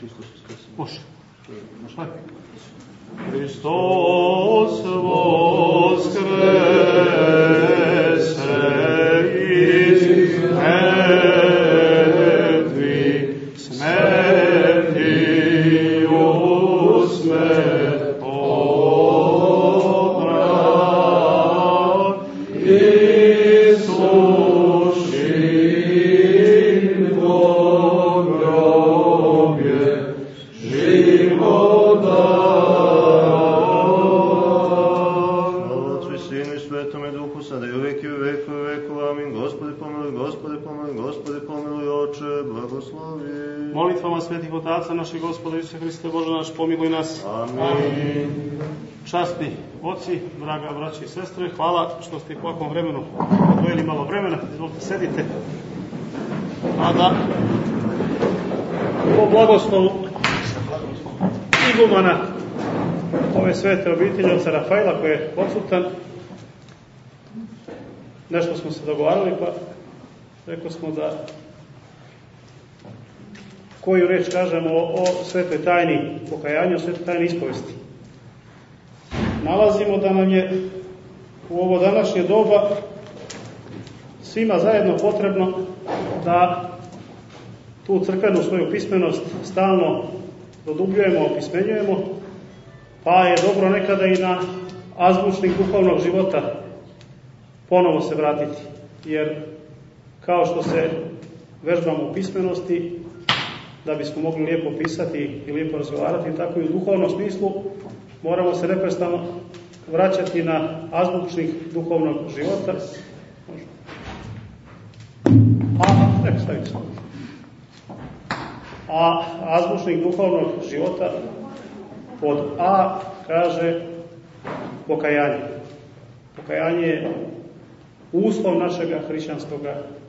Hristos uskrese. Može. Može. Hristos voskrese iz mrtvih, pomiluj nas. Amin. Časni oci, draga braći i sestre, hvala što ste po ovakvom vremenu odvojili malo vremena. Izvolite, sedite. A da po blagoslovu igumana ove svete obitelji oca Rafaela koji je odsutan, nešto smo se dogovarali, pa rekao smo da koju reč kažemo o, o svetoj tajni pokajanja, o svetoj tajni ispovesti. Nalazimo da nam je u ovo današnje doba svima zajedno potrebno da tu crkvenu svoju pismenost stalno dodubljujemo, opismenjujemo, pa je dobro nekada i na azbučnik duhovnog života ponovo se vratiti. Jer kao što se vežbamo u pismenosti, da bismo mogli lijepo pisati i lijepo razgovarati, tako i u duhovnom smislu moramo se neprestano vraćati na azbučnik duhovnog života. A, nek stavite. A azbučnik duhovnog života pod A kaže pokajanje. Pokajanje je uslov našeg hrišćanskog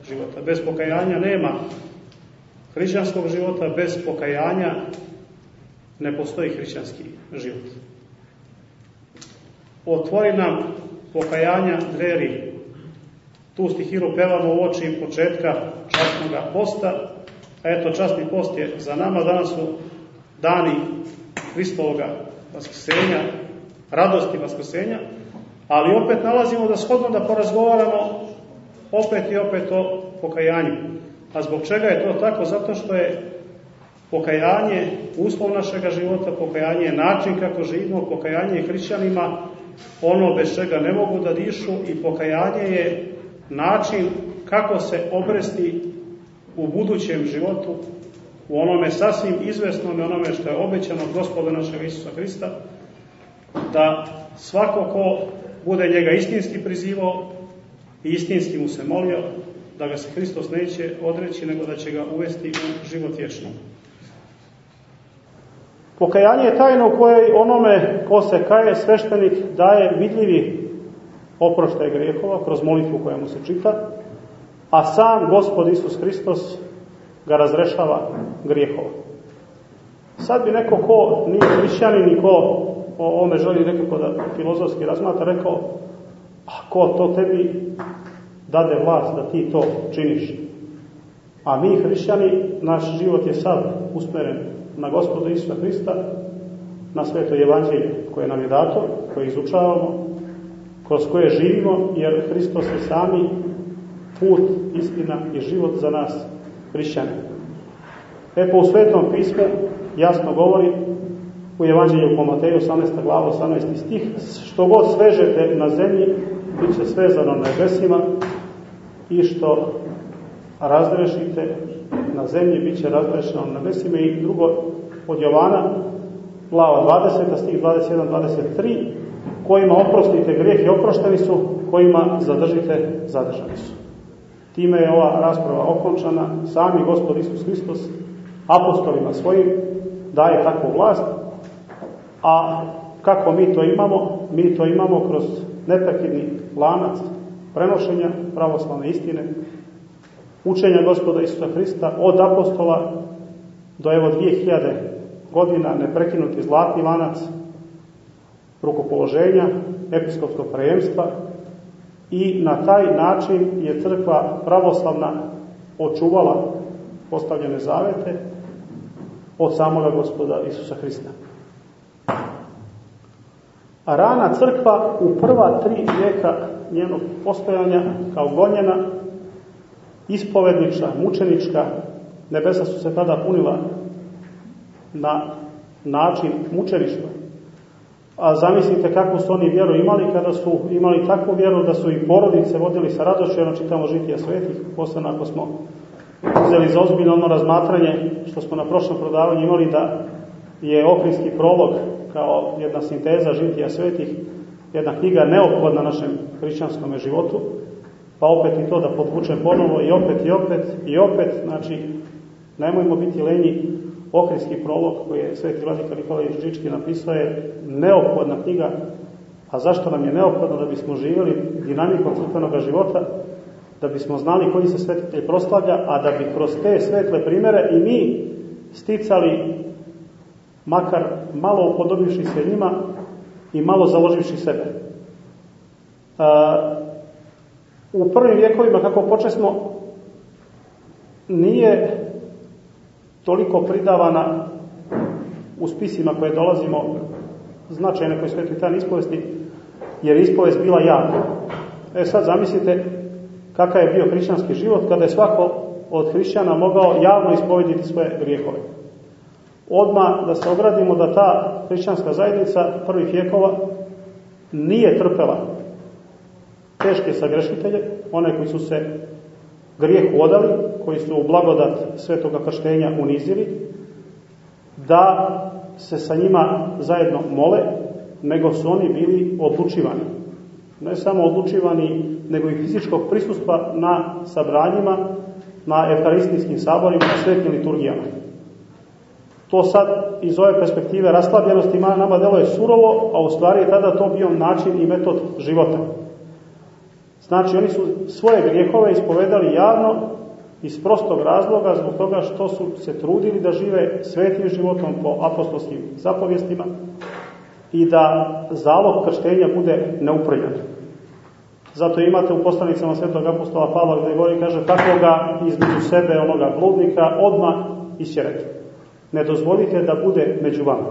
života. Bez pokajanja nema hrišćanskog života, bez pokajanja ne postoji hrišćanski život. Otvori nam pokajanja dveri. Tu stihiru pevamo u oči početka častnog posta, a eto častni post je za nama, danas su dani Hristovoga vaskrsenja, radosti vaskrsenja, ali opet nalazimo da shodno da porazgovaramo opet i opet o pokajanju. A zbog čega je to tako? Zato što je pokajanje uslov našega života, pokajanje je način kako živimo, pokajanje je hrišćanima ono bez čega ne mogu da dišu i pokajanje je način kako se obresti u budućem životu, u onome sasvim izvesnom i onome što je obećano od gospoda našeg Isusa Hrista, da svako ko bude njega istinski prizivao i istinski mu se molio, da ga se Hristos neće odreći, nego da će ga uvesti u život vječnom. Pokajanje je tajno u kojoj onome ko se kaje sveštenik daje vidljivi oproštaj grijehova kroz molitvu koja mu se čita, a sam Gospod Isus Hristos ga razrešava grijehova. Sad bi neko ko nije hrišćanin i ko o ome želi nekako da filozofski razmata, rekao, a ko to tebi dade vlast da ti to činiš? A mi hrišćani, naš život je sad usmeren na gospoda Isusa Hrista, na sveto evanđelje koje nam je dato, koje izučavamo, kroz koje živimo, jer Hristos je sami put, istina i život za nas hrišćane. E po u svetom pismu jasno govori u Evanđelju po Mateju 18. glava 18. stih što god svežete na zemlji bit će svezano na nebesima i što razrešite na zemlji bit će razrešeno na nebesima i drugo od Jovana glava 20. stih 21-23 kojima oprostite grijehe oprošteni su, kojima zadržite zadržani su. Time je ova rasprava okončana. Sami Gospod Isus Hristos apostolima svojim daje takvu vlast, a kako mi to imamo? Mi to imamo kroz neprekidni lanac prenošenja pravoslavne istine, učenja Gospoda Isusa Hrista od apostola do evo 2000 godina neprekinuti zlatni lanac rukopoloženja, episkopskog prejemstva i na taj način je crkva pravoslavna očuvala postavljene zavete od samoga gospoda Isusa Hrista. A rana crkva u prva tri vijeka njenog postojanja kao gonjena, ispovednička, mučenička, nebesa su se tada punila na način mučeništva. A zamislite kako su oni vjeru imali kada su imali takvu vjeru da su i porodice vodili sa radošću, jedno čitamo žitija svetih, posle ako smo uzeli za ozbiljno ono razmatranje što smo na prošlom prodavanju imali da je Ohridski prolog kao jedna sinteza žitija svetih, jedna knjiga neophodna našem hrišćanskom životu, pa opet i to da podvučem ponovo i opet i opet i opet, znači nemojmo biti lenji, Ohridski prolog koji je sveti vladika Nikola Žički napisao je neophodna knjiga, a zašto nam je neophodno da bismo živjeli dinamikom crkvenog života, da bismo znali koji se svetitelj proslavlja, a da bi kroz te svetle primere i mi sticali makar malo upodobivši se njima i malo založivši sebe. U prvim vjekovima, kako počesmo, nije toliko pridavana u spisima koje dolazimo značajne koje sveti tan ispovesti, jer ispovest bila javna. E sad zamislite kakav je bio hrišćanski život kada je svako od hrišćana mogao javno ispovediti svoje grijehove. Odma da se ogradimo da ta hrišćanska zajednica prvih vjekova nije trpela teške sagrešitelje, one koji su se grijeh odali, koji su u blagodat svetoga krštenja unizili, da se sa njima zajedno mole, nego su oni bili odlučivani. Ne samo odlučivani, nego i fizičkog prisustva na sabranjima, na evharistijskim saborima, na svetim liturgijama. To sad iz ove perspektive raslabljenosti nama delo je surovo, a u stvari je tada to bio način i metod života. Znači, oni su svoje grijehove ispovedali javno iz prostog razloga zbog toga što su se trudili da žive svetim životom po apostolskim zapovjestima i da zalog krštenja bude neuprljan. Zato imate u poslanicama svetog apostola Pavla gde govori, kaže, tako ga između sebe, onoga bludnika, odma isćerete. Ne dozvolite da bude među vama.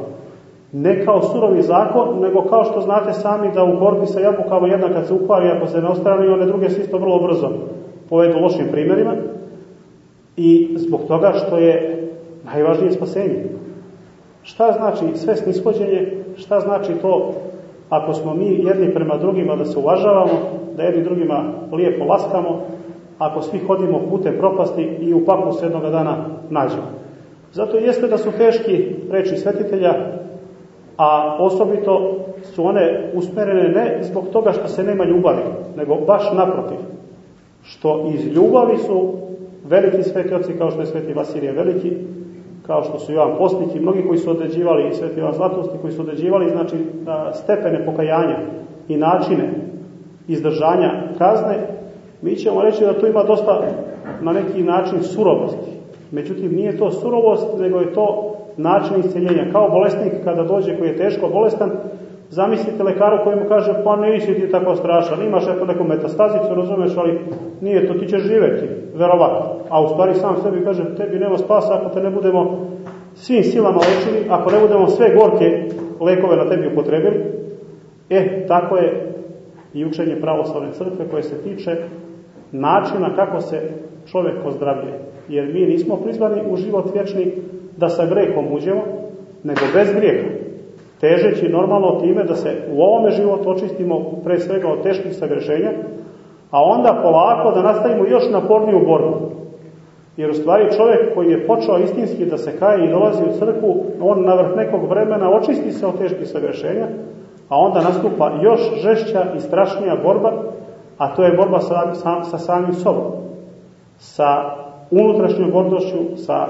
Ne kao surovi zakon, nego kao što znate sami da u borbi sa jabukama jedna kad se ukvari, ako se ne ostrani, one druge se isto vrlo brzo povedu lošim primjerima. I zbog toga što je najvažnije spasenje. Šta znači sve snishođenje, šta znači to ako smo mi jedni prema drugima da se uvažavamo, da jedni drugima lijepo laskamo, ako svi hodimo putem propasti i u paklu se dana nađemo. Zato jeste da su teški reči svetitelja, a osobito su one usmerene ne zbog toga što se nema ljubavi, nego baš naprotiv. Što iz ljubavi su veliki sveti oci kao što je sveti Vasilije Veliki, kao što su Jovan Postnik i mnogi koji su određivali, i sveti Jovan Zlatosti, koji su određivali znači, stepene pokajanja i načine izdržanja kazne, mi ćemo reći da tu ima dosta na neki način surovosti. Međutim, nije to surovost, nego je to način isceljenja. Kao bolesnik kada dođe koji je teško bolestan, zamislite lekaru koji mu kaže, pa nisi ti tako strašan, imaš eto neku metastazicu, razumeš, ali nije to, ti ćeš živeti, verovatno. A u stvari sam sebi kaže, tebi nema spasa ako te ne budemo svim silama lečili, ako ne budemo sve gorke lekove na tebi upotrebili. E, tako je i učenje pravoslavne crkve koje se tiče načina kako se čovjek ozdravlje. Jer mi nismo prizvani u život vječni da sa grehom uđemo, nego bez grijeha. Težeći normalno time da se u ovome životu očistimo pre svega od teških sagrešenja, a onda polako da nastavimo još naporniju borbu. Jer u stvari čovjek koji je počeo istinski da se kaje i dolazi u crkvu, on na vrh nekog vremena očisti se od teških sagrešenja, a onda nastupa još žešća i strašnija borba, a to je borba sa, sa, sa samim sobom, sa unutrašnjom gordošću, sa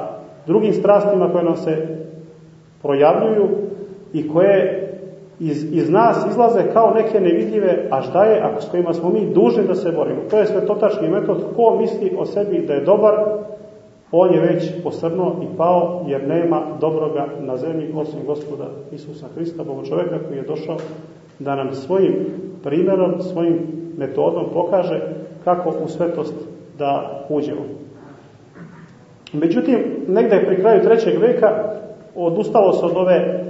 drugim strastima koje nam se projavljuju i koje iz, iz nas izlaze kao neke nevidljive, a šta je ako s kojima smo mi dužni da se borimo. To je svetotačni metod, ko misli o sebi da je dobar, on je već posrnuo i pao, jer nema dobroga na zemlji osim gospoda Isusa Hrista, Boga čoveka koji je došao da nam svojim primjerom, svojim metodom pokaže kako u svetost da uđemo. Međutim, negde pri kraju trećeg veka odustalo se od ove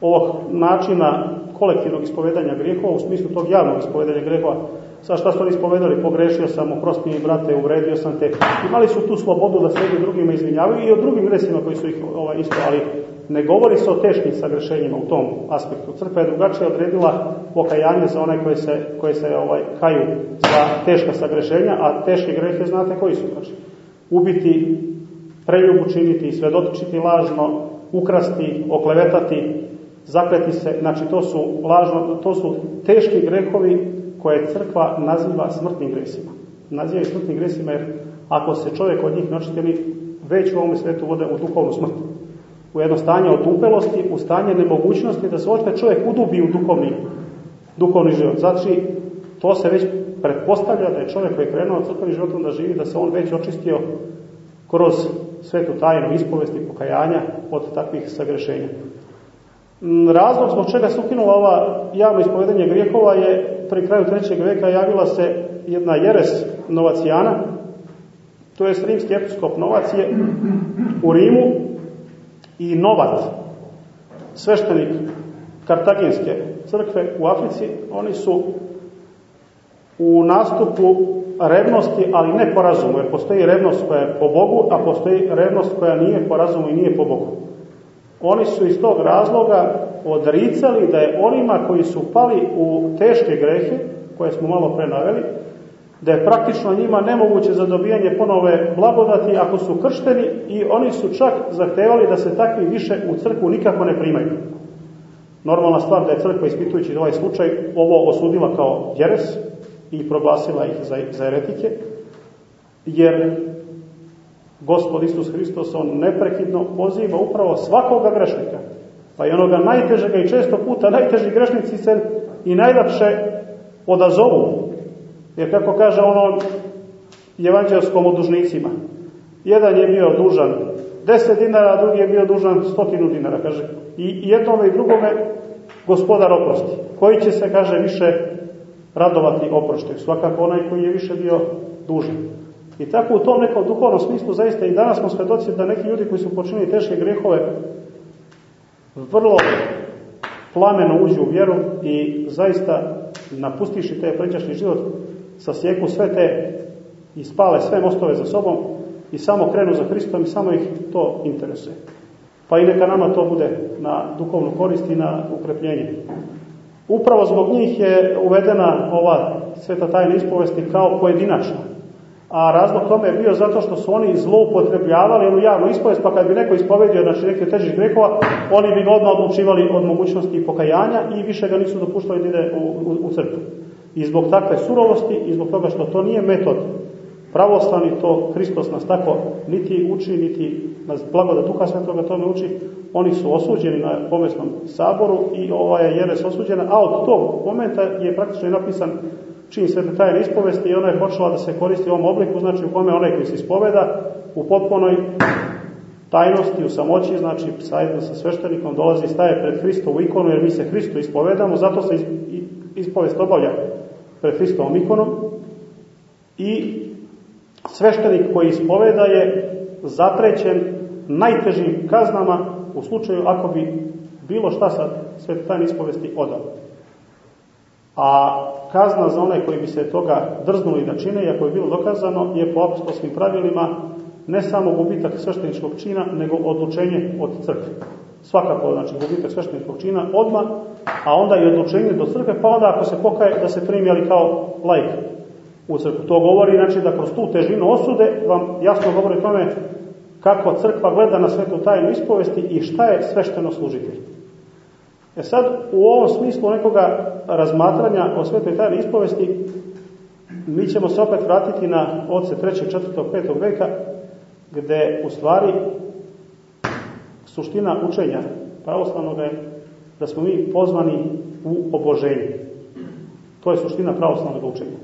ovog načina kolektivnog ispovedanja grijehova, u smislu tog javnog ispovedanja grehova. Sa šta su oni ispovedali? Pogrešio sam, oprosti mi brate, uvredio sam te. Imali su tu slobodu da se drugima izvinjavaju i o drugim gresima koji su ih ovaj, isto, ali ne govori se o teškim sagrešenjima u tom aspektu. Crkva je drugačije odredila pokajanje za one koje se, koje se ovaj, kaju za teška sagrešenja, a teške grehe znate koji su. Znači, ubiti, preljubu činiti, svedočiti lažno, ukrasti, oklevetati, zakleti se, znači to su, lažno, to su teški grehovi koje crkva naziva smrtnim gresima. Naziva ih smrtnim gresima jer ako se čovjek od njih načitili, već u ovom svetu vode u duhovnu smrt. U jedno stanje otupelosti, u stanje nemogućnosti da se ošte čovjek udubi u duhovni, duhovni život. Znači, to se već pretpostavlja da je čovjek koji je krenuo crkvenim životom da živi, da se on već očistio kroz svetu tajnu ispovesti pokajanja od takvih sagrešenja. Razlog zbog čega se ukinula ova javno ispovedanje grijehova je pri kraju trećeg veka javila se jedna jeres novacijana, to je rimski episkop Novacije u Rimu i Novat, sveštenik Kartaginske crkve u Africi, oni su u nastupu revnosti, ali ne po razumu, jer postoji revnost koja je po Bogu, a postoji revnost koja nije po razumu i nije po Bogu. Oni su iz tog razloga odricali da je onima koji su pali u teške grehe, koje smo malo pre naveli, da je praktično njima nemoguće za dobijanje ponove blagodati ako su kršteni i oni su čak zahtevali da se takvi više u crkvu nikako ne primaju. Normalna stvar da je crkva ispitujući ovaj slučaj ovo osudila kao jeres i proglasila ih za, za eretike, jer Gospod Isus Hristos, on neprekidno poziva upravo svakoga grešnika, pa i onoga najtežega i često puta najteži grešnici se i najlakše odazovu. Jer kako kaže ono evanđelskom o dužnicima, jedan je bio dužan 10 dinara, a drugi je bio dužan stotinu dinara, kaže. I jednome i drugome gospodar oprosti. Koji će se, kaže, više radovati oproštaju? Svakako onaj koji je više bio dužan. I tako u tom nekom duhovnom smislu zaista i danas smo svedoci da neki ljudi koji su počinili teške grehove vrlo plameno uđu u vjeru i zaista napustiši te pređašnji život sasjeku sve te i spale sve mostove za sobom i samo krenu za Hristom i samo ih to interesuje. Pa i neka nama to bude na duhovnu korist i na ukrepljenje. Upravo zbog njih je uvedena ova sveta tajna ispovesti kao pojedinačna a razlog tome je bio zato što su oni zloupotrebljavali jednu javnu ispovest, pa kad bi neko ispovedio znači neki od težih grehova, oni bi ga odmah odlučivali od mogućnosti pokajanja i više ga nisu dopuštali da ide u, u, u crkvu. I zbog takve surovosti i zbog toga što to nije metod pravoslavni, to Hristos nas tako niti uči, niti nas blagoda Duha Svetoga tome uči, oni su osuđeni na pomesnom saboru i ova je jeres osuđena, a od tog momenta je praktično napisan čin svete tajne ispovesti i ona je počela da se koristi u ovom obliku, znači u kome onaj koji se ispoveda u potpunoj tajnosti, u samoći, znači sajedno sa sveštenikom dolazi i staje pred Hristovu ikonu, jer mi se Hristo ispovedamo, zato se ispovest obavlja pred Hristovom ikonom i sveštenik koji ispoveda je zatrećen najtežim kaznama u slučaju ako bi bilo šta sa svete tajne ispovesti odao. A kazna za one koji bi se toga drznuli da čine, iako je bilo dokazano, je po apostolskim pravilima ne samo gubitak svešteničkog čina, nego odlučenje od crkve. Svakako, znači, gubitak svešteničkog čina odmah, a onda i odlučenje do crkve, pa onda ako se pokaje da se primi, ali kao lajk u crkvu. To govori, znači, da kroz tu težinu osude vam jasno govori tome kako crkva gleda na svetu tajnu ispovesti i šta je svešteno služitelj. E sad, u ovom smislu nekoga razmatranja o svetoj tajni ispovesti, mi ćemo se opet vratiti na oce 3., 4., 5. veka, gde u stvari suština učenja pravoslavnog je da smo mi pozvani u oboženje. To je suština pravoslavnog učenja.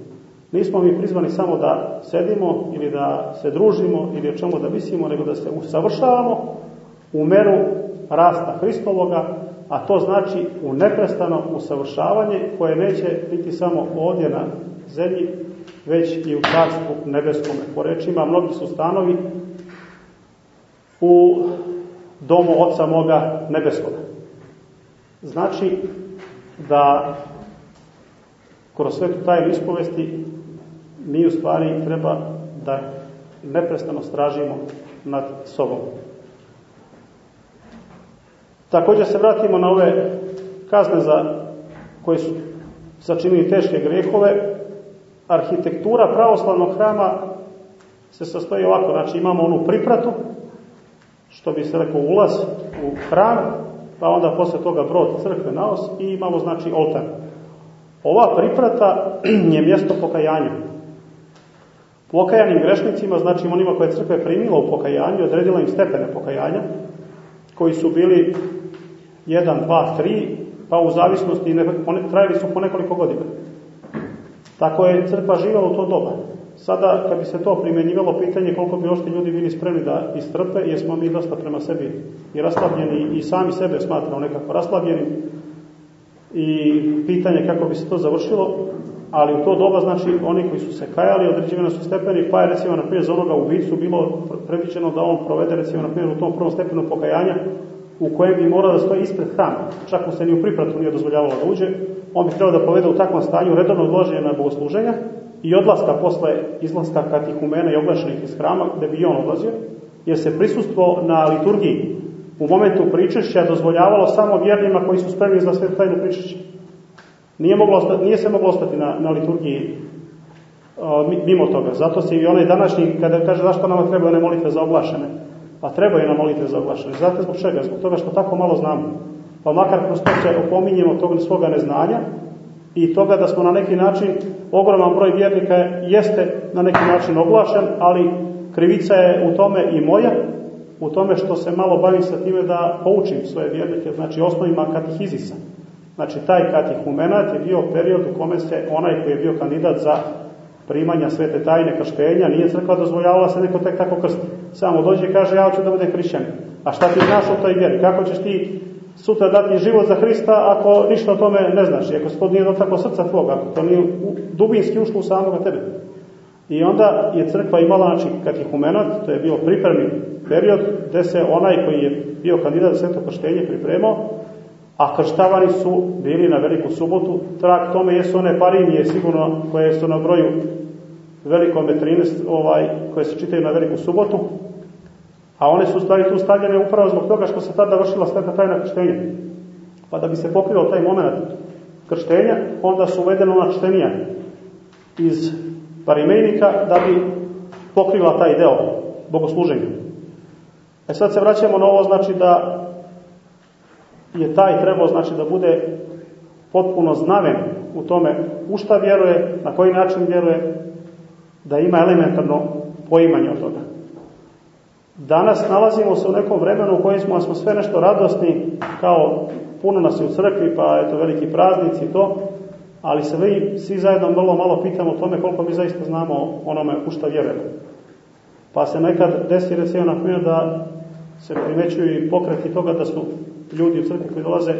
Nismo mi prizvani samo da sedimo ili da se družimo ili o čemu da mislimo, nego da se usavršavamo u meru rasta Hristovoga, a to znači u neprestano usavršavanje koje neće biti samo ovdje na zemlji, već i u carstvu nebeskom. Po rečima, mnogi su stanovi u domu Oca moga nebeskoga. Znači da kroz svetu tajnu ispovesti mi u stvari treba da neprestano stražimo nad sobom. Također se vratimo na ove kazne za koje su začinili teške grehove. Arhitektura pravoslavnog hrama se sastoji ovako, znači imamo onu pripratu, što bi se rekao ulaz u hram, pa onda posle toga brod crkve naos i imamo znači oltar. Ova priprata je mjesto pokajanja. Pokajanim grešnicima, znači onima koje crkva primila u pokajanju, odredila im stepene pokajanja, koji su bili 1, 2, 3, pa u zavisnosti ne, trajali su po nekoliko godina. Tako je crkva živjela u to doba. Sada, kad bi se to primjenjivalo, pitanje koliko bi ošti ljudi bili spremni da istrpe, jer smo mi dosta prema sebi i raslavljeni i sami sebe smatramo nekako raslavljeni i pitanje kako bi se to završilo, ali u to doba, znači, oni koji su se kajali, određivani su stepeni, pa je, recimo, na primjer, za onoga ubicu bilo predviđeno da on provede, recimo, na primjer, u tom prvom stepenu pokajanja, u kojem bi morao da stoji ispred hrama. Čak mu se ni u pripratu nije dozvoljavalo da uđe. On bi trebao da povede u takvom stanju redovno odloženje na bogosluženja i odlaska posle izlaska katihumena i oglašenih iz hrama, gde bi on odlazio, jer se prisustvo na liturgiji u momentu pričešća dozvoljavalo samo vjernima koji su spremni za svetu tajnu pričešća. Nije, moglo ostati, nije se moglo ostati na, na liturgiji mimo toga. Zato se i onaj današnji, kada kaže zašto nama treba one molitve za oglašene, Pa treba je na molitve za oglašene. Znate zbog čega? Zbog toga što tako malo znamo. Pa makar kroz to se opominjemo tog svoga neznanja i toga da smo na neki način, ogroman broj vjernika jeste na neki način oglašen, ali krivica je u tome i moja, u tome što se malo bavim sa time da poučim svoje vjernike, znači osnovima katihizisa. Znači, taj katihumenat je bio period u kome se onaj koji je bio kandidat za primanja svete tajne krštenja, nije crkva dozvoljavala se neko tek tako krsti. Samo dođe i kaže, ja hoću da budem hrišćan. A šta ti znaš o toj vjeri? Kako ćeš ti sutra dati život za Hrista ako ništa o tome ne znaš? I ako se to nije dotaklo srca tvoga, ako to nije dubinski ušlo u samoga tebe. I onda je crkva imala, znači, katehumenat, to je bio pripremni period, gde se onaj koji je bio kandidat za sveto krštenje pripremao, a krštavani su bili na veliku subotu, trak tome jesu one parinije sigurno koje su na broju velikom 13, ovaj, koje se čitaju na veliku subotu, a one su stvari tu stavljene upravo zbog toga što se tada vršila sveta tajna krštenja. Pa da bi se pokrilo taj moment krštenja, onda su uvedeno ona čtenija iz parimejnika da bi pokrila taj deo bogosluženja. E sad se vraćamo na ovo, znači da je taj trebao znači da bude potpuno znaven u tome u šta vjeruje, na koji način vjeruje, da ima elementarno poimanje od toga. Danas nalazimo se u nekom vremenu u kojem smo, smo sve nešto radosni, kao puno nas je u crkvi, pa je to veliki praznici i to, ali se vi svi zajedno vrlo malo pitamo o tome koliko mi zaista znamo onome u šta vjerujemo. Pa se nekad desi recimo na primjer da se primećuju i pokreti toga da su ljudi u crkvi koji dolaze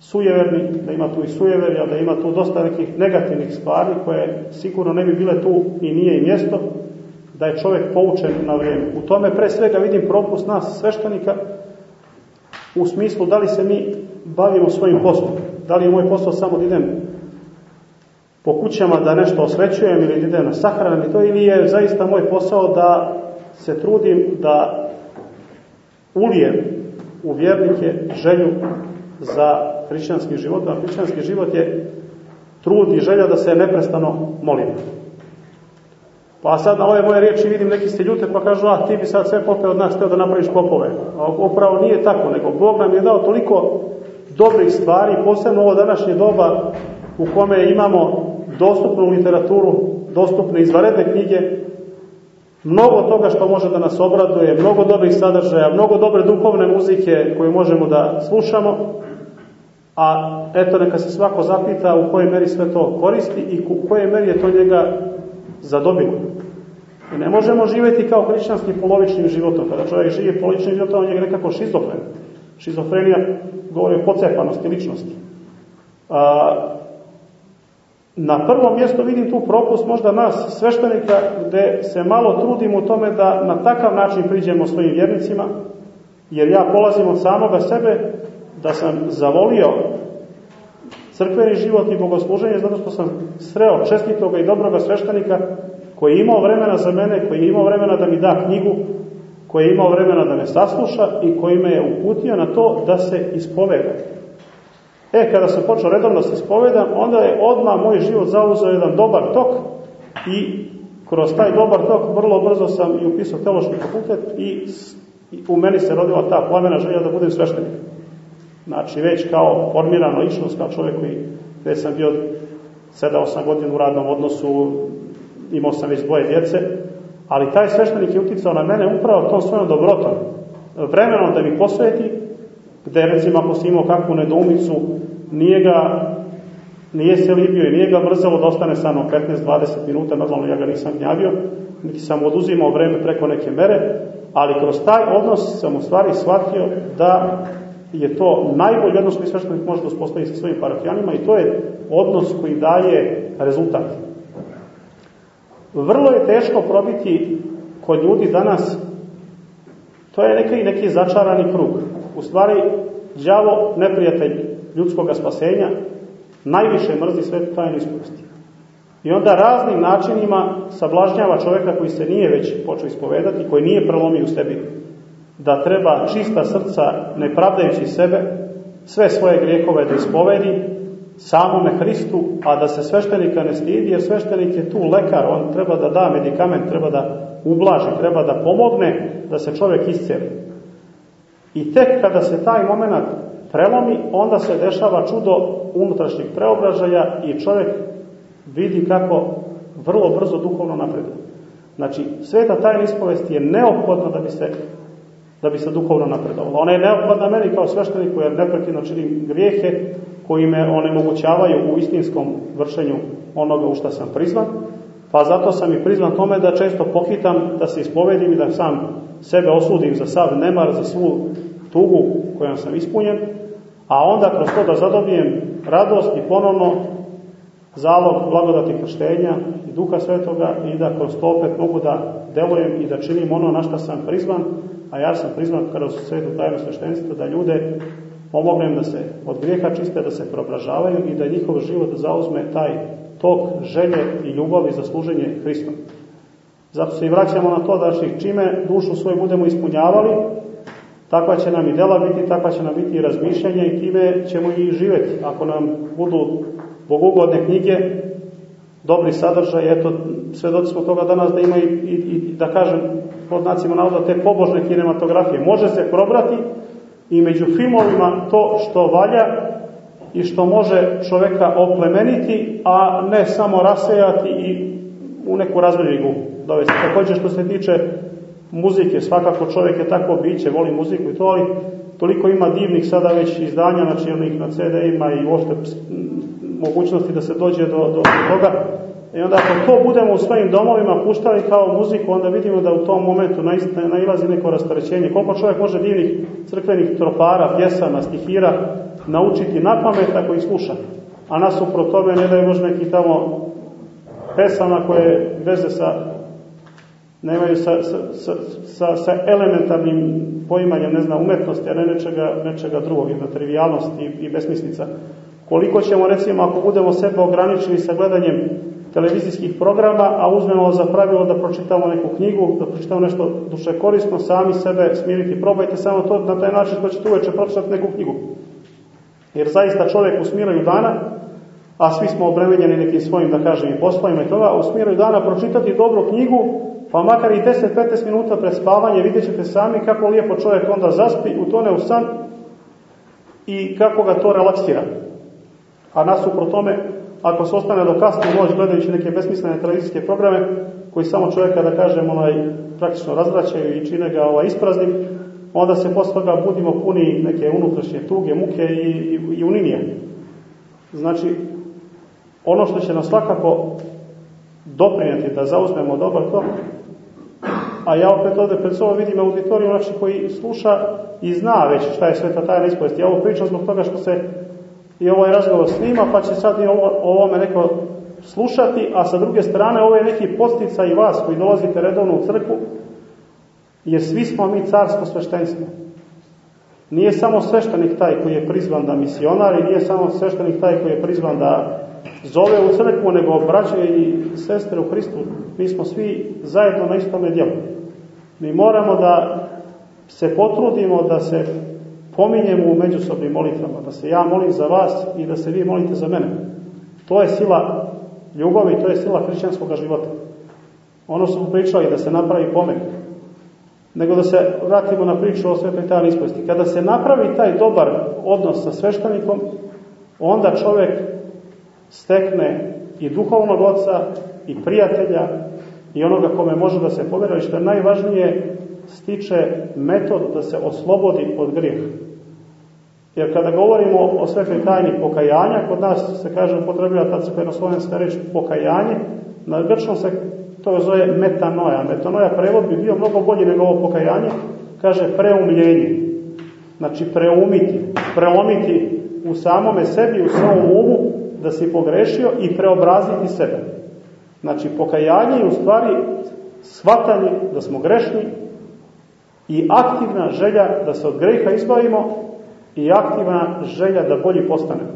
sujeverni, da ima tu i sujeverja, da ima tu dosta nekih negativnih stvari koje sigurno ne bi bile tu i nije i mjesto, da je čovjek poučen na vrijeme. U tome pre svega vidim propust nas sveštenika u smislu da li se mi bavimo svojim poslom. Da li je moj posao samo da idem po kućama da nešto osvećujem ili da idem na sahran i to ili je zaista moj posao da se trudim da ulijem u vjernike želju za hrišćanski život, a hrišćanski život je trud i želja da se neprestano molimo. Pa sad na ove moje riječi vidim neki ste ljute pa kažu, a ti bi sad sve pope od nas teo da napraviš popove. A upravo nije tako, nego Bog nam je dao toliko dobrih stvari, posebno ovo današnje doba u kome imamo dostupnu literaturu, dostupne izvaredne knjige, mnogo toga što može da nas obraduje, mnogo dobrih sadržaja, mnogo dobre duhovne muzike koje možemo da slušamo, a eto neka se svako zapita u kojoj meri sve to koristi i u kojoj meri je to njega zadobilo. Ne možemo živjeti kao hrišćanski polovičnim životom. Kada čovjek živi polovičnim životom, on je nekako šizofren. Šizofrenija govori o pocepanosti ličnosti. A, na prvom mjestu vidim tu propust možda nas sveštenika gde se malo trudimo u tome da na takav način priđemo svojim vjernicima Jer ja polazim od samoga sebe da sam zavolio crkveni život i bogosluženje zato što sam sreo čestitoga i dobroga sveštenika koji je imao vremena za mene, koji je imao vremena da mi da knjigu, koji je imao vremena da me sasluša i koji me je uputio na to da se ispoveda. E, kada sam počeo redovno da se ispovedam, onda je odmah moj život zauzeo jedan dobar tok i kroz taj dobar tok vrlo brzo sam i upisao teološki fakultet i, u meni se rodila ta plamena želja da budem sveštenik. Znači, već kao formirano ličnost, kao čovjek koji, gde sam bio 7-8 godina u radnom odnosu, imao sam već dvoje djece, ali taj sveštenik je uticao na mene upravo tom svojom dobrotom. Vremenom da mi posveti, gde recimo ako si imao kakvu nedoumicu, nije ga nije se libio i nije ga mrzalo da ostane sa mnom 15-20 minuta, normalno ja ga nisam gnjavio, niti sam oduzimao vreme preko neke mere, ali kroz taj odnos sam u stvari shvatio da je to najbolji odnos koji sveštenik može da uspostavi sa svojim parafijanima i to je odnos koji daje rezultat. Vrlo je teško probiti kod ljudi danas, to je neki, neki začarani krug. U stvari, đavo, neprijatelj ljudskog spasenja, najviše mrzi sve tajne ispovesti. I onda raznim načinima sablažnjava čoveka koji se nije već počeo ispovedati, koji nije prelomio u sebi da treba čista srca, ne pravdajući sebe, sve svoje grijehove da ispovedi samome Hristu, a da se sveštenika ne stidi, jer sveštenik je tu lekar, on treba da da medikament, treba da ublaži, treba da pomogne da se čovjek isceli. I tek kada se taj moment prelomi, onda se dešava čudo unutrašnjeg preobražaja i čovjek vidi kako vrlo brzo duhovno napreduje. Znači, sveta tajna ispovesti je neophodna da bi se da bi se duhovno napredovala. Ona je neophodna meni kao svešteniku jer neprekidno činim grijehe koji me onemogućavaju u istinskom vršenju onoga u šta sam prizvan, pa zato sam i prizvan tome da često pohitam, da se ispovedim i da sam sebe osudim za sav nemar, za svu tugu kojom sam ispunjen, a onda kroz to da zadobijem radost i ponovno zalog blagodati krštenja i duha svetoga i da kroz to opet mogu da delujem i da činim ono na šta sam prizvan, a ja sam prizvan kroz svetu tajnu sveštenstva da ljude pomognem da se od grijeha čiste, da se preobražavaju i da njihov život zauzme taj tok želje i ljubavi za služenje Hristom. Zato se i vraćamo na to da čime dušu svoju budemo ispunjavali, takva će nam i dela biti, takva će nam biti i razmišljanja i time ćemo i živeti. Ako nam budu bogugodne knjige, dobri sadržaj, eto, svedoci smo toga danas da ima i, i, i da kažem, pod nacima navoda, te pobožne kinematografije. Može se probrati i među filmovima to što valja i što može čoveka oplemeniti, a ne samo rasejati i u neku razvrljigu dovesti. Takođe što se tiče muzike, svakako čovjek je tako biće, voli muziku i to, ali toliko ima divnih sada već izdanja, znači onih na CD-ima i uopšte mogućnosti da se dođe do, do, do toga. I onda ako to budemo u svojim domovima puštali kao muziku, onda vidimo da u tom momentu nailazi neko rastarećenje. Koliko čovjek može divnih crkvenih tropara, pjesama, stihira naučiti na pamet ako ih sluša. A nasuprot tome ne daju možda neki tamo pesama koje veze sa nemaju sa, sa, sa, sa elementarnim poimanjem, ne znam, umetnosti, a ne nečega, nečega drugog, jedna trivialnost i, i besmislica. Koliko ćemo, recimo, ako budemo sebe ograničili sa gledanjem televizijskih programa, a uzmemo za pravilo da pročitamo neku knjigu, da pročitamo nešto duše korisno, sami sebe smiriti, probajte samo to na taj način što ćete uveče pročitati neku knjigu. Jer zaista čovjek u smiraju dana, a svi smo obremenjeni nekim svojim, da kažem, i poslovima i toga, u smiraju dana pročitati dobru knjigu, pa makar i 10-15 minuta pred spavanje, vidjet ćete sami kako lijepo čovjek onda zaspi, utone u san i kako ga to relaksira. A nasuprot tome, ako se ostane do kasne noć gledajući neke besmislene televizijske programe, koji samo čovjeka, da kažem, onaj, praktično razvraćaju i čine ga ovaj, ispraznim, onda se posle toga budimo puni neke unutrašnje tuge, muke i, i, i uninije. Znači, ono što će nas svakako doprinjati da zauzmemo dobar tok, a ja opet ovde pred sobom vidim auditoriju znači koji sluša i zna već šta je sveta tajna ispovesti. Ja ovo pričam zbog toga što se i ovaj razgovor snima, pa će sad i ovo, ovome neko slušati, a sa druge strane ovo je neki postica i vas koji dolazite redovno u crkvu, jer svi smo mi carsko sveštenstvo. Nije samo sveštenik taj koji je prizvan da misionar i nije samo sveštenik taj koji je prizvan da zove u crkvu, nego braće i sestre u Hristu, mi smo svi zajedno na istome djelu. Mi moramo da se potrudimo da se pominjemo u međusobnim molitvama, da se ja molim za vas i da se vi molite za mene. To je sila ljubavi, to je sila hrišćanskog života. Ono su pričali da se napravi pomek, nego da se vratimo na priču o svetoj tajni ispovesti. Kada se napravi taj dobar odnos sa sveštenikom, onda čovek stekne i duhovnog oca, i prijatelja, i onoga kome može da se povjeruje, što je najvažnije, stiče metod da se oslobodi od grijeha. Jer kada govorimo o svetoj tajni pokajanja, kod nas se kaže upotrebljava ta crkvenoslovenska reč pokajanje, na grčnom se to zove metanoja. Metanoja prevod bi bio mnogo bolji nego ovo pokajanje, kaže preumljenje. Znači preumiti, preomiti u samome sebi, u svom umu, da si pogrešio i preobraziti sebe. Znači pokajanje je u stvari shvatanje da smo grešni i aktivna želja da se od greha izbavimo i aktivna želja da bolji postanemo.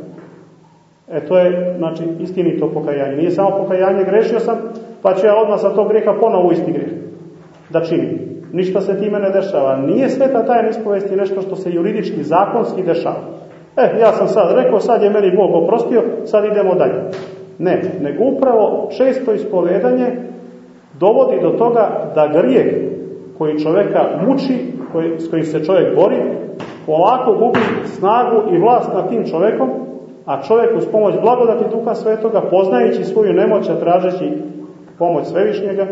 E to je, znači, istinito pokajanje. Nije samo pokajanje, grešio sam, pa ću ja odmah sa tog greha ponovo isti greh da činim. Ništa se time ne dešava. Nije sveta tajna ispovesti nešto što se juridički, zakonski dešava. E, ja sam sad rekao, sad je meni Bog oprostio, sad idemo dalje. Ne, nego upravo često ispovedanje dovodi do toga da grijeh koji čoveka muči, koji, s kojim se čovjek bori, polako gubi snagu i vlast nad tim čovekom, a čovjek uz pomoć blagodati Duha Svetoga, poznajući svoju nemoć, a tražeći pomoć Svevišnjega,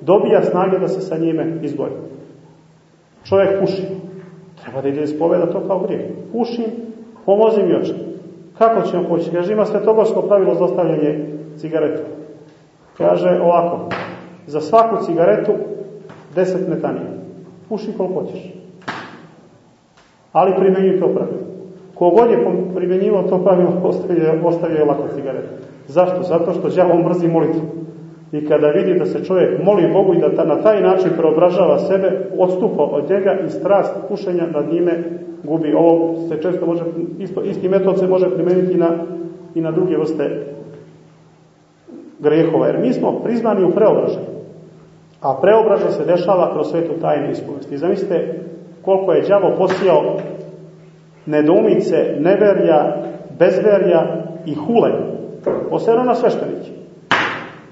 dobija snage da se sa njime izbori. Čovjek puši. Treba da ide ispoveda to kao grijeh. Pušim, pomozi mi oče. Kako ćemo poći? Kaže, ima svetogorsko pravilo za ostavljanje cigaretu. Kaže ovako, za svaku cigaretu 10 metanija. Puši koliko hoćeš. Ali primenjuj to pravilo. Kogod je primjenjivao to pravilo, ostavio, ostavio lako cigaretu. Zašto? Zato što đavo mrzi molitvu. I kada vidi da se čovjek moli Bogu i da ta, na taj način preobražava sebe, odstupa od njega i strast pušenja nad njime gubi. Ovo se često može, isto, isti metod se može primeniti na, i na druge vrste grehova. Jer mi smo priznani u preobražaju. A preobražaj se dešava kroz svetu tajne ispovesti. Zamislite koliko je đavo posijao nedoumice, neverja, bezverja i hule. Posebno na sveštenike.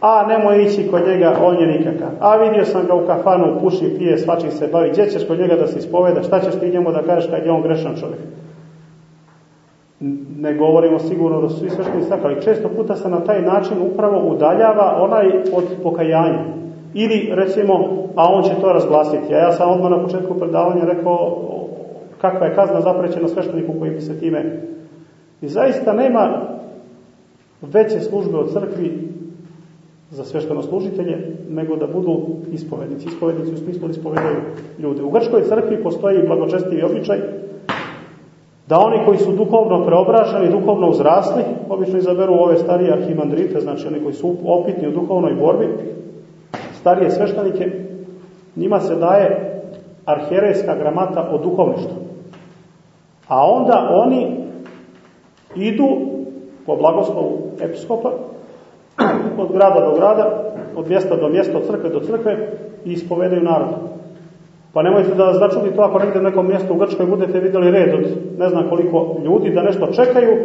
A nemoj ići kod njega, on je nikakav. A vidio sam ga u kafanu, puši, pije, svačim se bavi. Gdje ćeš kod njega da se ispoveda? Šta ćeš ti njemu da kažeš kad je on grešan čovjek? Ne govorimo sigurno da su svi sveštenici tako, ali često puta se na taj način upravo udaljava onaj od pokajanja. Ili recimo, a on će to razglasiti. A ja sam odmah na početku predavanja rekao kakva je kazna zaprećena svešteniku koji bi se time... I zaista nema veće službe od crkvi za svešteno-služitelje, nego da budu ispovednici. Ispovednici u smislu da ispovedaju ljude. U Grčkoj crkvi postoji blagočestivi običaj da oni koji su duhovno preobraženi, duhovno uzrasli, obično izaberu ove starije arhimandrite, znači oni koji su opitni u duhovnoj borbi, starije sveštenike, njima se daje arhijerejska gramata o duhovništvu. A onda oni idu po blagoslovu episkopa od grada do grada, od mjesta do mjesta, od crkve do crkve i ispovedaju narod. Pa nemojte da vas začudi to ako negde nekom mjestu u Grčkoj budete vidjeli red od ne znam koliko ljudi da nešto čekaju,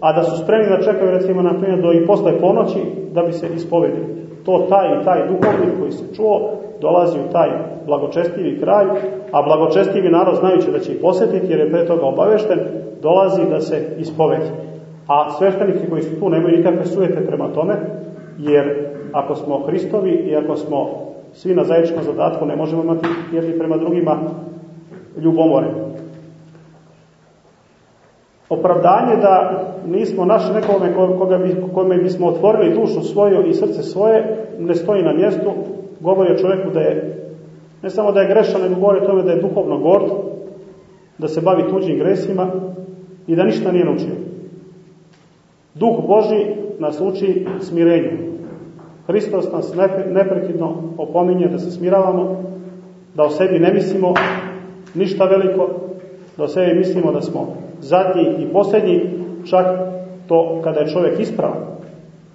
a da su spremni da čekaju recimo na primjer do i posle ponoći da bi se ispovedili. To taj i taj duhovnik koji se čuo dolazi u taj blagočestivi kraj, a blagočestivi narod znajući da će ih posjetiti jer je pre toga obavešten, dolazi da se ispovedi. A sveštenici koji su tu nemaju nikakve sujete prema tome, jer ako smo Hristovi i ako smo svi na zajedničkom zadatku, ne možemo imati jedni prema drugima ljubomore. Opravdanje da nismo našli nekome koga bi, kome bismo otvorili dušu svoju i srce svoje, ne stoji na mjestu, govori o čovjeku da je, ne samo da je grešan, nego govori o tome da je duhovno gord, da se bavi tuđim gresima i da ništa nije naučio. Duh Boži nas uči smirenju. Hristos nas neprekidno opominje da se smiravamo, da o sebi ne mislimo ništa veliko, da o sebi mislimo da smo zadnji i posljednji, čak to kada je čovjek ispravan.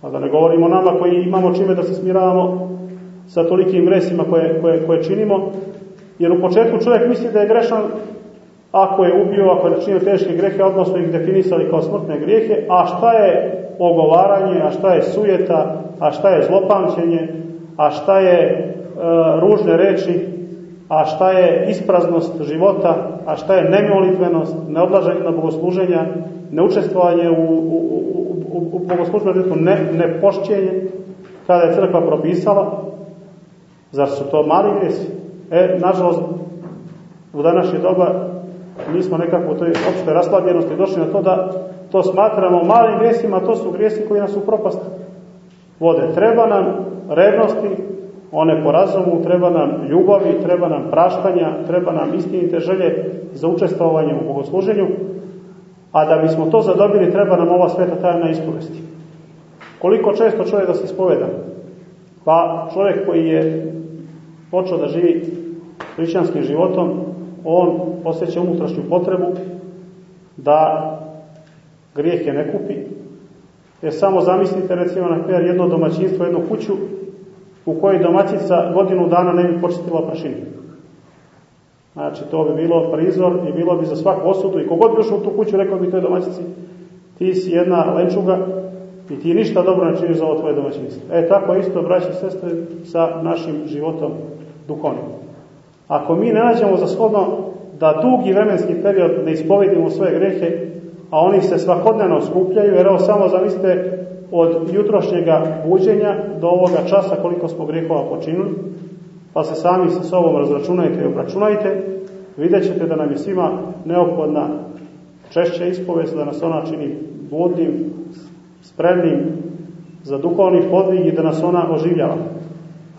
A da ne govorimo nama koji imamo čime da se smiravamo sa tolikim gresima koje, koje, koje činimo, jer u početku čovjek misli da je grešan ako je ubio, ako je načinio teške grehe, odnosno ih definisali kao smrtne grijehe, a šta je ogovaranje, a šta je sujeta, a šta je zlopamćenje, a šta je e, ružne reči, a šta je ispraznost života, a šta je nemolitvenost, neodlaženje na bogosluženja, neučestvovanje u, u, u, u, u bogosluženju, ne, nepošćenje, kada je crkva propisala, zar su to mali grijesi? E, nažalost, u današnje doba mi smo nekako u toj opšte raslabljenosti došli na to da to smatramo malim grijesima, to su grijesi koji nas u propast vode. Treba nam revnosti, one po razumu, treba nam ljubavi, treba nam praštanja, treba nam istinite želje za učestvovanje u bogosluženju, a da bismo to zadobili treba nam ova sveta tajna ispovesti. Koliko često čovjek da se ispoveda? Pa čovjek koji je počeo da živi hrišćanskim životom, on osjeća unutrašnju potrebu da grijehe ne kupi. Jer samo zamislite recimo na primjer jedno domaćinstvo, jednu kuću u kojoj domaćica godinu dana ne bi počistila prašinu. Znači, to bi bilo prizor i bilo bi za svaku osudu i kogod bi u tu kuću rekao bi toj domaćici ti si jedna lenčuga i ti ništa dobro ne činiš za ovo tvoje domaćinstvo. E, tako isto, braći i sestre, sa našim životom duhovnim. Ako mi ne nađemo za shodno da dugi vremenski period ne ispovedimo svoje grehe, a oni se svakodnevno skupljaju, jer evo samo zamislite od jutrošnjega buđenja do ovoga časa koliko smo grehova počinili, pa se sami sa sobom razračunajte i obračunajte, vidjet ćete da nam je svima neophodna češća ispovest, da nas ona čini budnim, spremnim za duhovni podvig i da nas ona oživljava.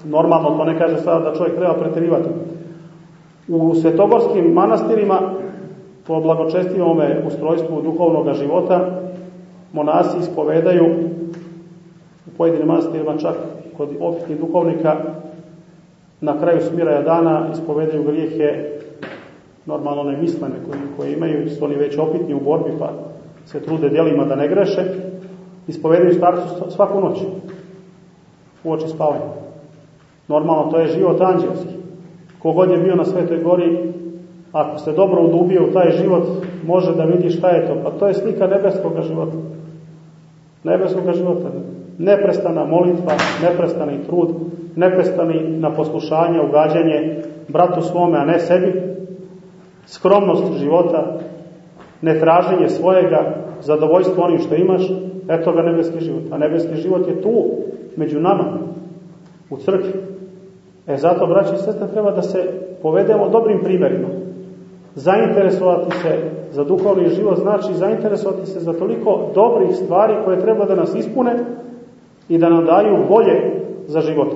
Normalno to ne kaže sada da čovjek treba preterivati. U svetogorskim manastirima po blagočestivome ustrojstvu duhovnog života monasi ispovedaju u pojedinim manastirima čak kod opitnih duhovnika na kraju smiraja dana ispovedaju grijehe normalno nemislene koje, koje imaju, su oni već opitni u borbi pa se trude djelima da ne greše, ispovedaju starcu svaku noć u oči spavanja. Normalno to je život anđelski. Kogod je bio na Svetoj gori, ako se dobro udubio u taj život, može da vidi šta je to. Pa to je slika nebeskog života. Nebeskog života. Neprestana molitva, neprestani trud, neprestani na poslušanje, ugađanje bratu svome, a ne sebi. Skromnost života, netraženje svojega, zadovoljstvo onim što imaš, eto ga nebeski život. A nebeski život je tu, među nama, u crkvi. E zato, braći i sestre, treba da se povedemo dobrim primjerima. Zainteresovati se za duhovni život znači zainteresovati se za toliko dobrih stvari koje treba da nas ispune i da nam daju bolje za život.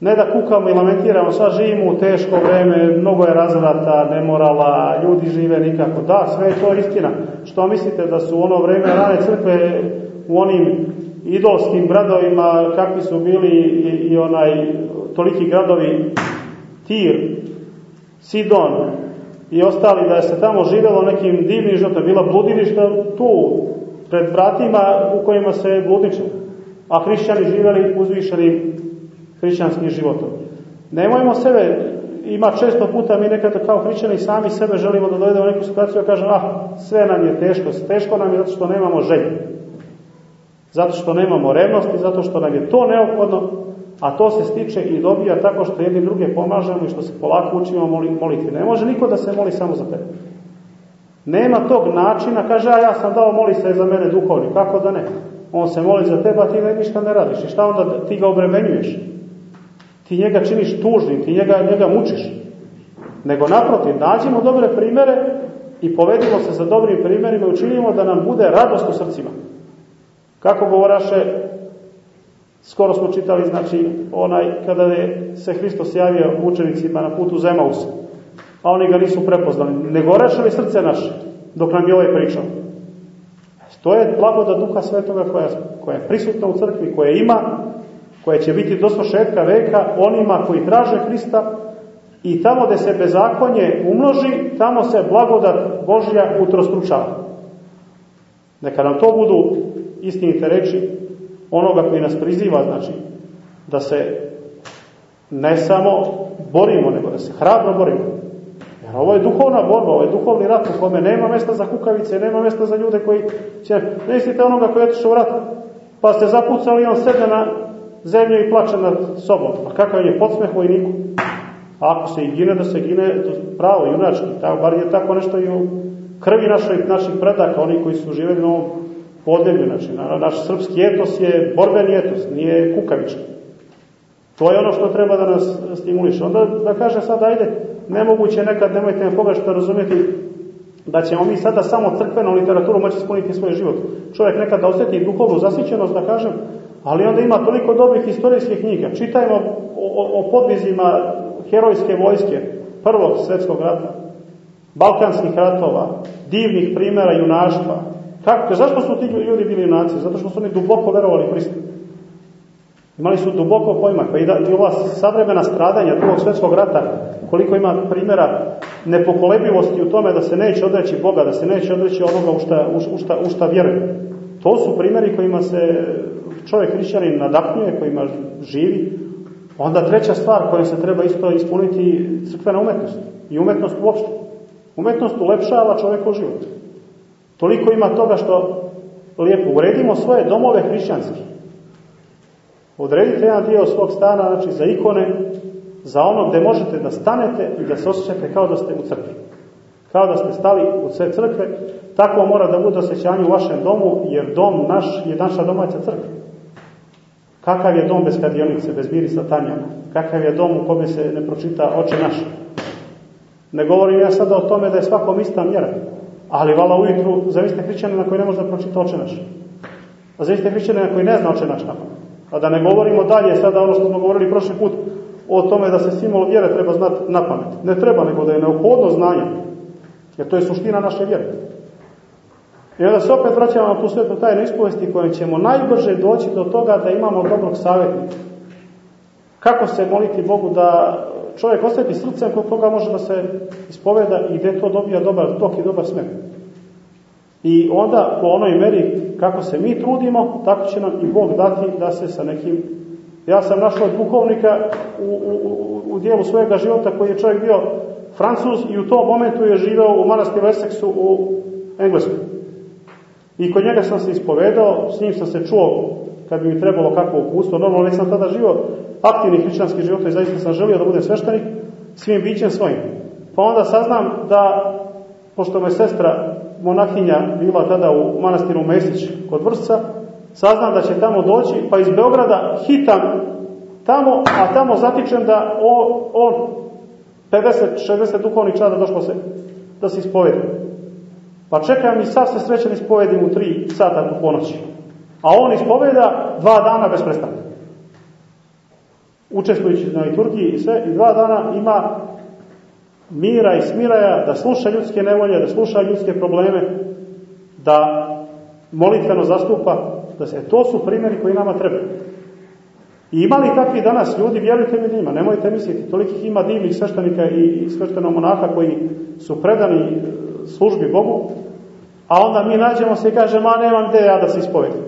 Ne da kukamo i lamentiramo, sad živimo u teško vreme, mnogo je razvrata, nemorala, ljudi žive nikako. Da, sve je to istina. Što mislite da su ono vreme rane crkve u onim idolskim gradovima, kakvi su bili i, i onaj toliki gradovi Tir, Sidon i ostali, da se tamo živelo nekim divnim životom, bila bludilišta tu, pred vratima u kojima se bludniče, a hrišćani živeli uzvišenim hrišćanskim životom. Nemojmo sebe, ima često puta mi nekada kao hrišćani sami sebe želimo da dovedemo u neku situaciju da kažem, ah, sve nam je teško, teško nam je zato što nemamo želje. Zato što nemamo revnosti, zato što nam je to neophodno, a to se stiče i dobija tako što jedni druge pomažemo i što se polako učimo moliti. Ne može niko da se moli samo za tebe. Nema tog načina, kaže, a ja sam dao moli se za mene duhovni. Kako da ne? On se moli za tebe, a ti ne ništa ne radiš. I šta onda ti ga obremenjuješ? Ti njega činiš tužnim, ti njega, njega mučiš. Nego naprotiv, nađemo dobre primere i povedimo se za dobrim primerima i učinimo da nam bude radost u srcima. Kako govoraše Skoro smo čitali, znači, onaj, kada je se Hristos javio učenicima na putu Zemaus, a oni ga nisu prepoznali. Ne goreše li srce naše, dok nam je ovaj pričao? To je blagoda Duha Svetoga koja, koja je prisutna u crkvi, koja ima, koja će biti do svršetka veka onima koji traže Hrista i tamo gde se bezakonje umnoži, tamo se blagodat Božja utrostručava. Neka nam to budu istinite reči onoga koji nas priziva, znači, da se ne samo borimo, nego da se hrabro borimo. Jer ovo je duhovna borba, ovo je duhovni rat u kome nema mesta za kukavice, nema mesta za ljude koji će... Ne istite onoga koji je otišao u rat, pa ste zapucali on sebe na zemlju i plače nad sobom. A kakav je podsmeh vojniku? A ako se i gine, da se gine pravo, junački. Tako, bar je tako nešto i u krvi naših, naših predaka, oni koji su živeli na ovom podelju. Znači, naš srpski etos je borbeni etos, nije kukavički. To je ono što treba da nas stimuliše. Onda da kaže sad, ajde, nemoguće nekad, nemojte me pogrešno razumjeti, da ćemo mi sada samo crkvenom literaturu moći ispuniti svoj život. Čovjek da osjeti duhovnu zasićenost, da kažem, ali onda ima toliko dobrih historijskih knjiga. Čitajmo o, o, o podvizima herojske vojske prvog svetskog rata, balkanskih ratova, divnih primjera junaštva. Kako? Zašto su ti ljudi bili junaci? Zato što su oni duboko verovali Hristu. Imali su duboko pojma, pa i, da, i ova savremena stradanja drugog svetskog rata, koliko ima primjera nepokolebivosti u tome da se neće odreći Boga, da se neće odreći onoga u šta, u šta, u šta vjeruje. To su primjeri kojima se čovjek hrišćanin nadahnjuje, kojima živi. Onda treća stvar kojom se treba isto ispuniti crkvena umetnost. I umetnost uopšte. Umetnost ulepšava čovjekov život. Toliko ima toga što lijepo uredimo svoje domove hrišćanske. Odredite jedan dio svog stana, znači za ikone, za ono gde možete da stanete i da se osjećate kao da ste u crkvi. Kao da ste stali u sve crkve, tako mora da bude osjećanje u vašem domu, jer dom naš je naša domaća crkva. Kakav je dom bez kadionice, bez mirisa tanjama? Kakav je dom u kome se ne pročita oče naš? Ne govorim ja sada o tome da je svakom ista mjera, ali vala ujutru zaviste hrišćanina koji ne može da pročita oče naš. A zaviste hrišćanina koji ne zna oče naš na A da ne govorimo dalje, sada ono što smo govorili prošli put, o tome da se simbol vjere treba znati na pamet. Ne treba, nego da je neophodno znanje. Jer to je suština naše vjere. I onda se opet vraćamo na tu svetu tajnu ispovesti kojom ćemo najbrže doći do toga da imamo dobrog savjetnika. Kako se moliti Bogu da čovjek osjeti srcem kod koga može da se ispoveda i gde to dobija dobar tok i dobar smet. I onda po onoj meri kako se mi trudimo, tako će nam i Bog dati da se sa nekim... Ja sam našao duhovnika u, u, u, dijelu svojega života koji je čovjek bio Francuz i u tom momentu je živeo u manastiru Essexu u Engleskoj. I kod njega sam se ispovedao, s njim sam se čuo kad bi mi trebalo kakvo upustvo. Normalno već sam tada živo aktivni hrišćanski život i zaista sam želio da budem sveštenik svim bićem svojim. Pa onda saznam da, pošto me sestra monahinja bila tada u manastiru Mesić kod Vršca, saznam da će tamo doći, pa iz Beograda hitam tamo, a tamo zatičem da on, on 50-60 duhovnih čada došlo se da se ispovedi. Pa čekam i sad se srećan ispovedim u 3 sata po ponoći. A on ispoveda dva dana bez prestanka. Učestvujući na liturgiji i sve, i dva dana ima mira i smiraja, da sluša ljudske nevolje, da sluša ljudske probleme, da molitveno zastupa, da se to su primjeri koji nama treba. I ima li takvi danas ljudi, vjerujte mi da ima, nemojte misliti, tolikih ima divnih sveštenika i sveštenog monaha koji su predani službi Bogu, a onda mi nađemo se i kažemo, a nemam gde ja da se ispovedim.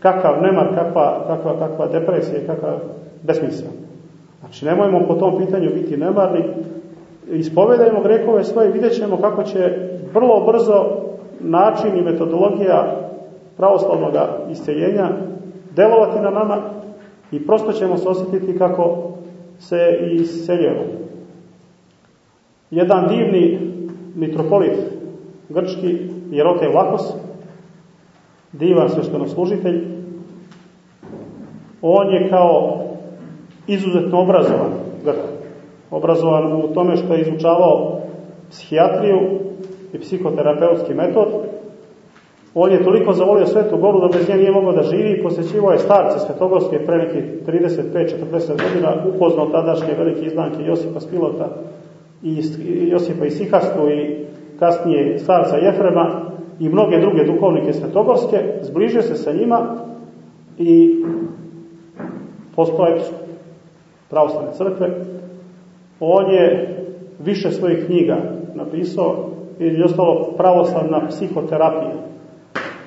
Kakav nemar, kakva, kakva, kakva depresija, kakav besmisla. Znači, nemojmo po tom pitanju biti nemarni, ispovedajmo grehove svoje, vidjet ćemo kako će vrlo brzo način i metodologija pravoslavnog isceljenja delovati na nama i prosto ćemo se osjetiti kako se isceljujemo. Jedan divni mitropolit grčki Jerote Vlakos, divan sveštenoslужitelj, on je kao izuzetno obrazovan Grk obrazovan u tome što je izučavao psihijatriju i psihoterapeutski metod. On je toliko zavolio Svetu Goru da bez nje nije mogao da živi, posjećivo je starce Svetogorske pre nekih 35-40 godina, upoznao tadašnje velike izdanke Josipa Spilota i Josipa Isihastu i kasnije starca Jefrema i mnoge druge duhovnike Svetogorske, zbližio se sa njima i postao episkop pravoslavne crkve On je više svojih knjiga napisao, i ostalo pravoslavna psihoterapija.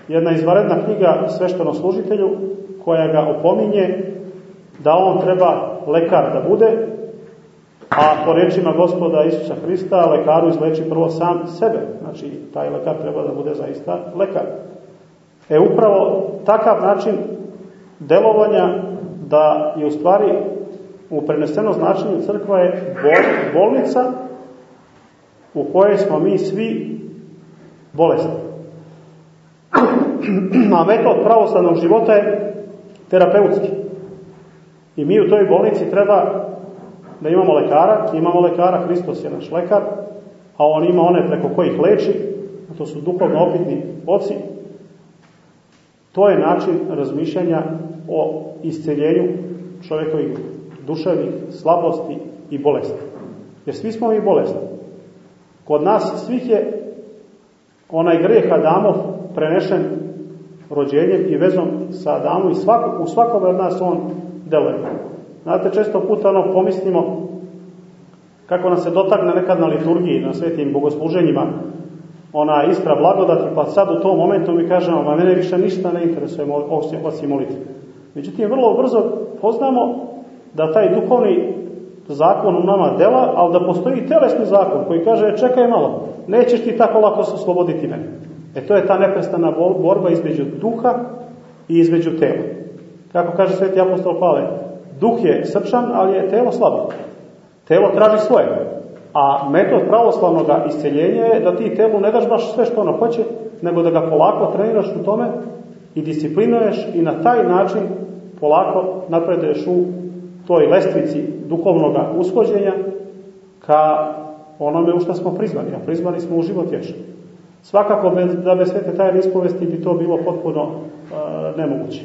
Jedna izvaredna knjiga svešteno-služitelju koja ga opominje da on treba lekar da bude, a po rečima gospoda Isusa Hrista lekaru izleči prvo sam sebe. Znači, taj lekar treba da bude zaista lekar. E upravo takav način delovanja da je u stvari u preneseno značenju crkva je bol, bolnica u kojoj smo mi svi bolesni. A metod pravoslavnog života je terapeutski. I mi u toj bolnici treba da imamo lekara, imamo lekara, Hristos je naš lekar, a on ima one preko kojih leči, a to su duhovno opitni oci. To je način razmišljanja o isceljenju čovjekovih duševnih slabosti i bolesti. Jer svi smo mi bolesni. Kod nas svih je onaj greh Adamov prenešen rođenjem i vezom sa Adamom i svako, u svakome od nas on deluje. Znate, često puta ono pomislimo kako nas se dotakne nekad na liturgiji, na svetim bogosluženjima, ona iskra blagodati, pa sad u tom momentu mi kažemo, ma mene više ništa ne interesuje osim molitve. Međutim, vrlo brzo poznamo da taj duhovni zakon u nama dela, ali da postoji telesni zakon koji kaže, čekaj malo, nećeš ti tako lako se osloboditi mene. E to je ta neprestana borba između duha i između tela. Kako kaže sveti apostol Pavle, duh je srčan, ali je telo slabo. Telo traži svoje. A metod pravoslavnog isceljenja je da ti telu ne daš baš sve što ono hoće, nego da ga polako treniraš u tome i disciplinuješ i na taj način polako napreduješ u toj lestvici duhovnog ushođenja ka onome u što smo prizvani, a prizvani smo u život vječni. Svakako da bez svete tajne ispovesti bi to bilo potpuno a, nemoguće.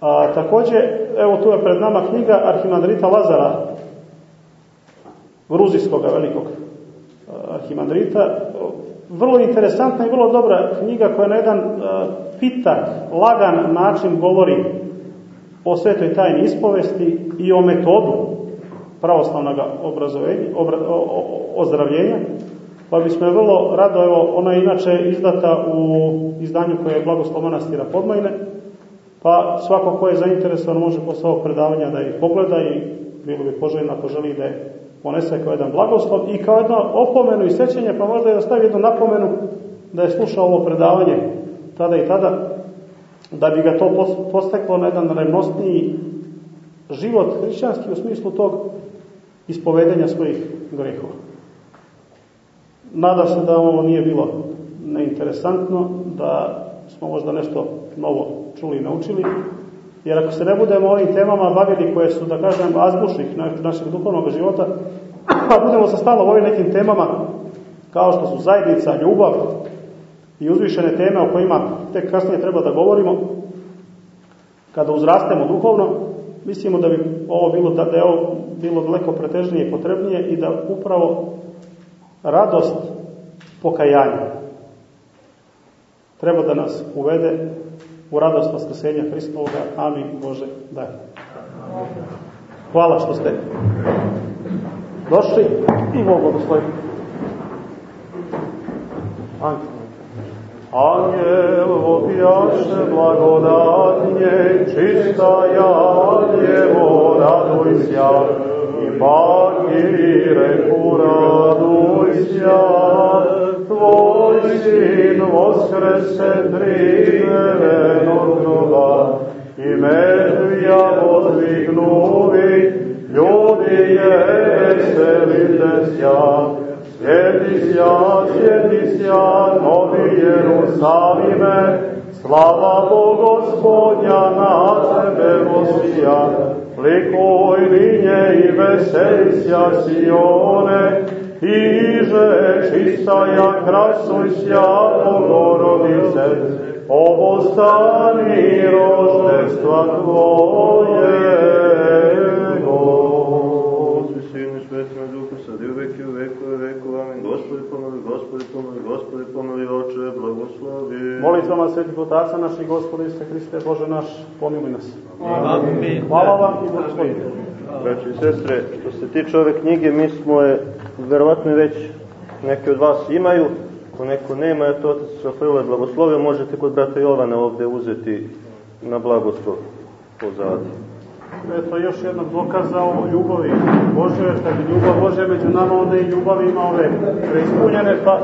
A, takođe, evo tu je pred nama knjiga Arhimandrita Lazara, Gruzijskog velikog arhimandrita. Vrlo interesantna i vrlo dobra knjiga koja na jedan pitak, lagan način govori o svetoj tajni ispovesti i o metodu pravoslavnog obrazovanja, obra, ozdravljenja. Pa bismo je vrlo rado, evo, ona je inače izdata u izdanju koje je Blagoslov manastira Podmajne, pa svako ko je zainteresovan može posle ovog predavanja da ih pogleda i bilo bi poželjno ako želi da je ponese kao jedan blagoslov i kao jedno opomenu i sećanje, pa možda je ostavi jednu napomenu da je slušao ovo predavanje tada i tada, da bi ga to posteklo na jedan revnostniji život hrišćanski u smislu tog ispovedenja svojih grehova. Nada se da ovo nije bilo neinteresantno, da smo možda nešto novo čuli i naučili, jer ako se ne budemo ovim temama bavili koje su, da kažem, azbušnih našeg duhovnog života, a budemo se stalno ovim nekim temama, kao što su zajednica, ljubav i uzvišene teme o kojima tek kasnije treba da govorimo, kada uzrastemo duhovno, mislimo da bi ovo bilo, da, da je ovo bilo daleko pretežnije i potrebnije i da upravo radost pokajanja treba da nas uvede u radost vaskrsenja Hristovoga. Amin Bože, daj. Hvala što ste došli i Bog blagoslovi. Amin. Anjel vopjaše blagodatnje, čista ja djevo, raduj sja, i baki reku raduj sja, tvoj sin voskrese trivenog groba, i medvija odvignuvi, ljudi je veselite sja, Sjedisja, sjedisja, novi Jerusalime, slava Bo gospodja na tebe vosija, likuj linje i veselisja Sione, iže čistaja krasujsja Bogorodice, ovo stani roždestva Tvoje. Gospodi pomoli, Gospodi pomoli, Gospodi pomoli, Oče, blagoslovi. Molitvama svetih otaca naših, Gospodi Iste Hriste, Bože naš, pomiluj nas. Amin. Hvala vam i blagoslovite. braći i sestre, što se tiče ove knjige, mi smo je, verovatno već neki od vas imaju, ako neko nema, eto, otac Rafaela je blagoslovio, možete kod brata Jovana ovde uzeti na blagoslov pozadi. Eto još jednog dokaza o ljubavi Bože, kad je ljubav Bože među nama, onda i ljubav ima ove preispunjene, pa